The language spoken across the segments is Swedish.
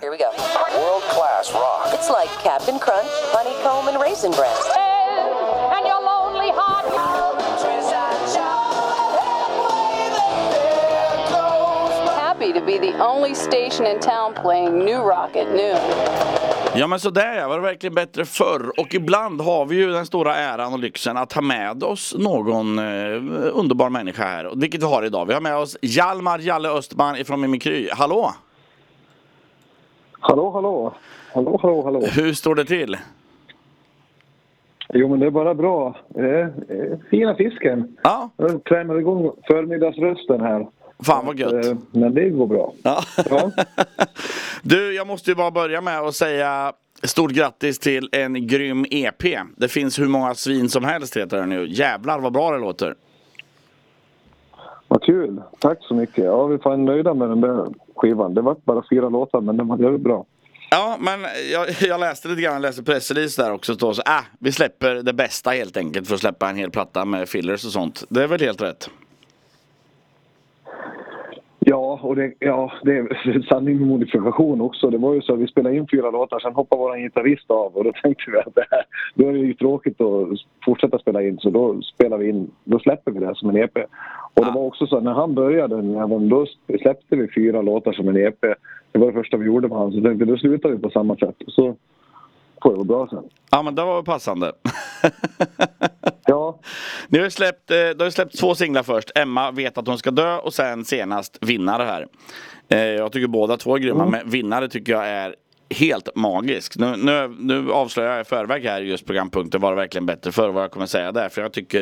Here we go. World class rock. It's like Captain Crunch, Honeycomb, and Raisin Bran. and your lonely heart. Happy to be the only station in town playing New Rock at noon. Ja men sådär ja, var det verkligen bättre förr? Och ibland har vi ju den stora äran och lyxen att ha med oss någon eh, underbar människa här. Vilket vi har idag. Vi har med oss Hjalmar Jalle Östman ifrån Mimikry. Hallå! Hallå, hallå. Hallå, hallå, hallå. Hur står det till? Jo, men det är bara bra. Eh, fina fisken. Ja, Jag krämar igång förmiddagsrösten här. fan vad gött. Eh, men det går bra. Ja. Ja. Du, jag måste ju bara börja med att säga stort grattis till en grym EP. Det finns hur många svin som helst heter den nu. Jävlar vad bra det låter. Vad kul. Tack så mycket. Ja, vi är fan nöjda med den där skivan. Det var bara fyra låtar, men den var jävligt bra. Ja, men jag, jag läste lite grann, läste pressrelease där också. Då, så, äh, vi släpper det bästa helt enkelt för att släppa en hel platta med fillers och sånt. Det är väl helt rätt? Ja, och det, ja, det är sanning med modifikation också. Det var ju så att vi spelade in fyra låtar, sen hoppade vår gitarrist av och då tänkte vi att det här, då är det ju tråkigt att fortsätta spela in så då spelar vi in, då släpper vi det som en EP. Och det var också så att när han började, även då släppte vi fyra låtar som en EP. Det var det första vi gjorde med honom, så tänkte vi, då slutar vi på samma sätt. Så får det vara bra sen. Ja, men det var passande. Ja, Ni har släppt, eh, du har släppt två singlar först. Emma vet att hon ska dö och sen senast Vinnare här. Eh, Jag tycker båda två är grymma, men Vinnare tycker jag är helt magisk. Nu, nu, nu avslöjar jag i förväg här just programpunkten var det verkligen bättre för vad jag kommer säga där. För jag tycker,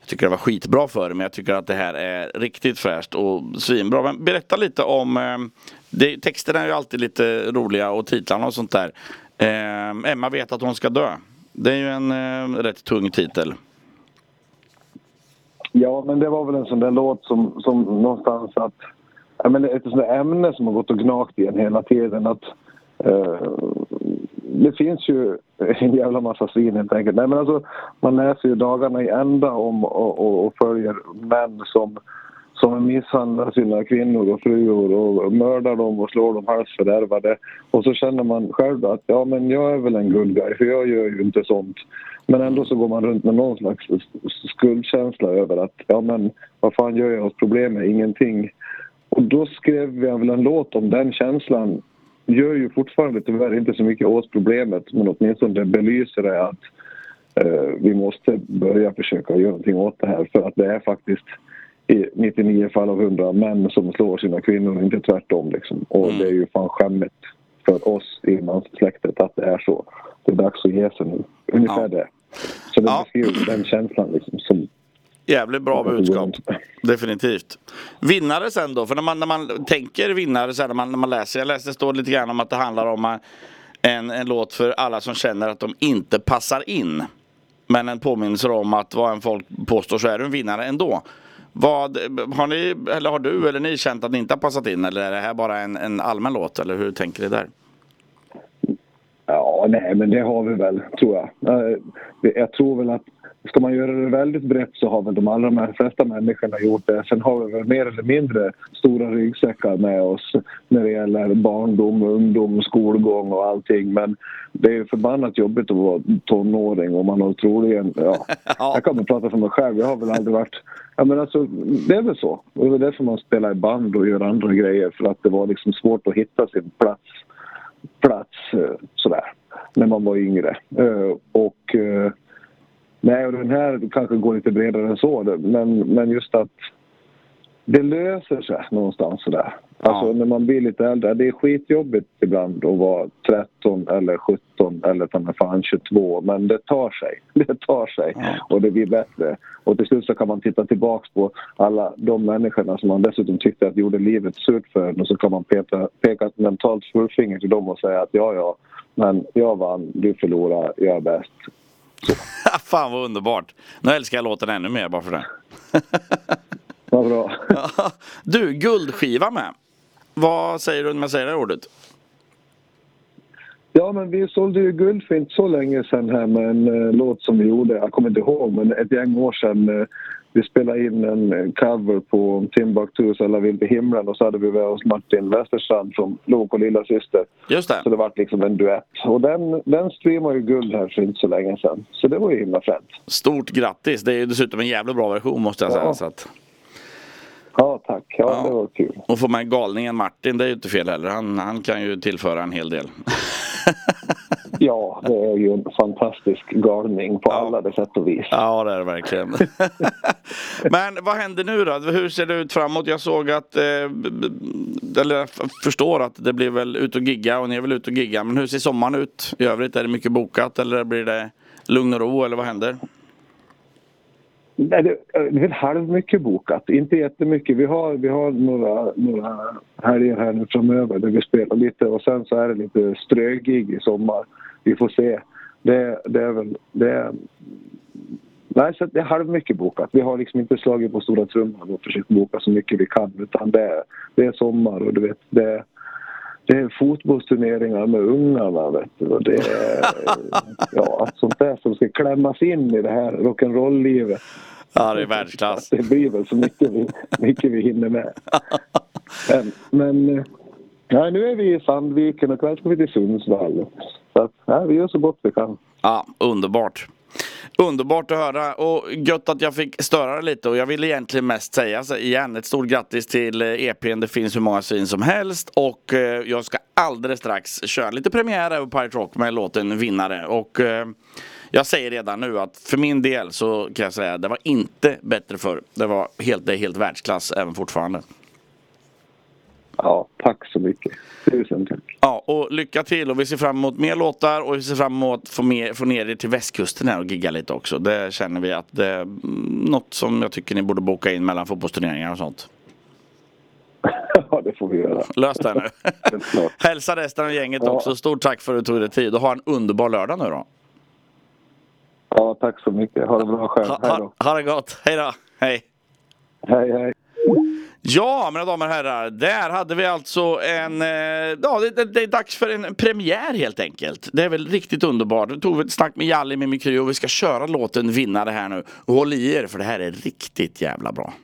jag tycker det var skitbra för men jag tycker att det här är riktigt fräscht och svinbra. Men berätta lite om, eh, det, texterna är ju alltid lite roliga och titlarna och sånt där. Eh, Emma vet att hon ska dö. Det är ju en eh, rätt tung titel. Ja, men det var väl en sån där låt som, som någonstans att... Jag menar, ett sånt där ämne som har gått och gnagt i en hela tiden. Att, eh, det finns ju en jävla massa svin helt enkelt. Nej, men alltså, man läser ju dagarna i ända om och, och, och följer män som, som misshandlar sina kvinnor och fruar och mördar dem och slår dem halsfördärvade. Och så känner man själv att ja, men jag är väl en good guy för jag gör ju inte sånt. Men ändå så går man runt med någon slags skuldkänsla över att ja men vad fan gör jag åt problemet? Ingenting. Och då skrev jag väl en låt om den känslan. Gör ju fortfarande tyvärr inte så mycket åt problemet men åtminstone belyser det att eh, vi måste börja försöka göra någonting åt det här för att det är faktiskt i 99 fall av 100 män som slår sina kvinnor, inte tvärtom liksom. Och det är ju fan skämmigt för oss i manssläktet att det är så. Det är dags att ge sig nu. Ungefär Ja. det. Så det Ja. beskriver den känslan liksom som... Jävligt bra budskap. Definitivt. Vinnare sen då? För när man, när man tänker vinnare sen när man, när man läser. Jag läste står lite grann om att det handlar om en, en låt för alla som känner att de inte passar in. Men en påminnelse om att vad en folk påstår så är du en vinnare ändå. Vad, har ni, eller har du eller ni känt att ni inte har passat in? Eller är det här bara en, en allmän låt? Eller hur tänker ni där? Ja, nej, men det har vi väl, tror jag. Eh, Jag tror väl att ska man göra det väldigt brett så har väl de allra de flesta människorna gjort det. Sen har vi väl mer eller mindre stora ryggsäckar med oss när det gäller barndom, ungdom, skolgång och allting. Men det är ju förbannat jobbigt att vara tonåring och man har troligen... Ja, Ja. Jag kan väl prata för mig själv. Jag har väl aldrig varit... Ja, men alltså, det är väl så. Det är väl därför man spelar i band och gör andra grejer. För att det var liksom svårt att hitta sin plats plats eh, sådär när man var yngre. Eh, och eh, nej, och den här kanske går lite bredare än så. Men, men just att det löser sig någonstans sådär. Alltså Ja. när man blir lite äldre. Det är skitjobbigt ibland att vara 13 eller 17 eller ta mig fan 22. Men det tar sig. Det tar sig. Ja. Och det blir bättre. Och till slut så kan man titta tillbaks på alla de människorna som man dessutom tyckte att gjorde livet surt för en. Och så kan man peka, peka ett mentalt fullfinger till dem och säga att ja, ja, men jag vann, du förlorade, jag är bäst. Fan vad underbart. Nu älskar jag låten ännu mer bara för det. Vad bra. Du, guldskiva med. Vad säger du när man säger det här ordet? Ja, men vi sålde ju guld för inte så länge sedan här med en eh, låt som vi gjorde, jag kommer inte ihåg, men ett gäng år sedan. Eh, vi spelade in en cover på Timbuktus Alla vill till himlen och så hade vi med oss Martin Westerstrand som låg på lilla syster. Just det. Så det var liksom en duett. Och den, den streamade ju guld här för inte så länge sedan. Så det var ju himla fränt. Stort grattis. Det är ju dessutom en jävla bra version måste jag säga. Ja. Så att, tack. Ja, Ja. det var kul. och få med galningen Martin, det är ju inte fel heller. Han, han kan ju tillföra en hel del. Ja, det är ju en fantastisk galning på Ja. alla de sätt och vis. Ja, det är det verkligen. Men vad händer nu då? Hur ser det ut framåt? Jag såg att, eh, eller jag förstår att det blir väl ut och gigga och ni är väl ute och gigga. Men hur ser sommaren ut i övrigt? Är det mycket bokat eller blir det lugn och ro eller vad händer? Nej, det, det är väl halvmycket bokat, inte jättemycket. Vi har, vi har några, några helger här nu framöver där vi spelar lite och sen så är det lite strögig i sommar. Vi får se. Det, det är väl... Det är, nej, så det är halvmycket bokat. Vi har liksom inte slagit på stora trumman och försökt boka så mycket vi kan utan det, är- det är sommar och du vet, det är, det är fotbollsturneringar med ungarna vet du. Och det är ja, allt sånt där som ska klämmas in i det här rock'n'roll-livet. Ja, det är världsklass. Det blir väl så mycket vi, mycket vi hinner med. Men, men ja, nu är vi i Sandviken och ikväll ska vi till Sundsvall. Så att, ja, vi gör så gott vi kan. Ja, underbart. Underbart att höra och gött att jag fick störa det lite och jag vill egentligen mest säga så igen ett stort grattis till eh, EPn. Det finns hur många svin som helst och eh, jag ska alldeles strax köra lite premiär över Pirate Rock med låten Vinnare och eh, jag säger redan nu att för min del så kan jag säga att det var inte bättre förr. Det var helt, det är helt världsklass även fortfarande. Ja, tack så mycket. Tusen tack. Ja, och lycka till och vi ser fram emot mer låtar och vi ser fram emot att få, med, få ner er till västkusten här och gigga lite också. Det känner vi att det är mm, något som jag tycker ni borde boka in mellan fotbollsturneringar och sånt. Ja, det får vi göra. Lös det nu. Hälsa resten av gänget Ja. också. Stort tack för att du tog dig tid och ha en underbar lördag nu då. Ja, tack så mycket. Ha det bra själv. Ha, ha, ha det gott. Hej då. Hej. Hej, hej. Ja, mina damer och herrar, där hade vi alltså en... Eh, ja, det, det, det är dags för en premiär helt enkelt. Det är väl riktigt underbart. Nu tog vi ett snack med Jalli Mimikry och vi ska köra låten Vinnare här nu. Och håll i er för det här är riktigt jävla bra.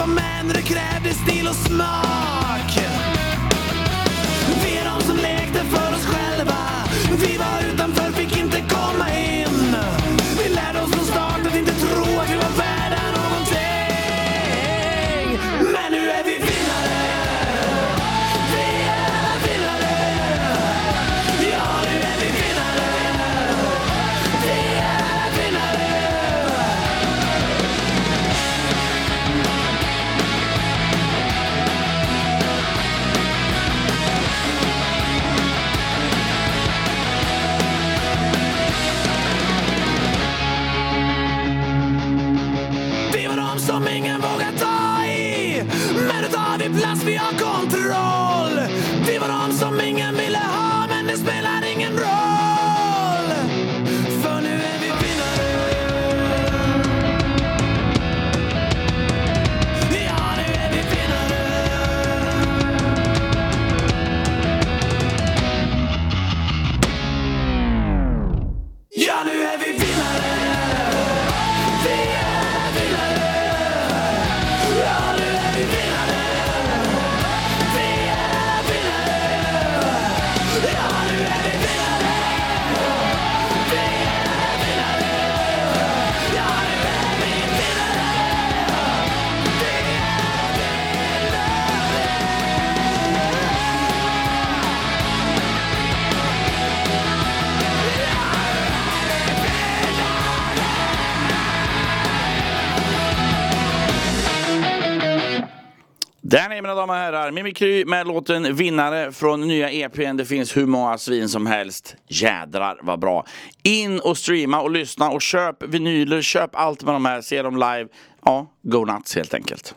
Var män, med när det krävdes stil och smak. Som ingen vågar ta i. Men nu tar vi plats, vi har kontroll. Vi var de som ingen vill Där är mina damer och herrar, Mimikry med låten Vinnare från nya EPn. Det finns hur många svin som helst. Jädrar vad bra. In och streama och lyssna och köp vinyler, köp allt med de här, se dem live. Ja, go nuts helt enkelt.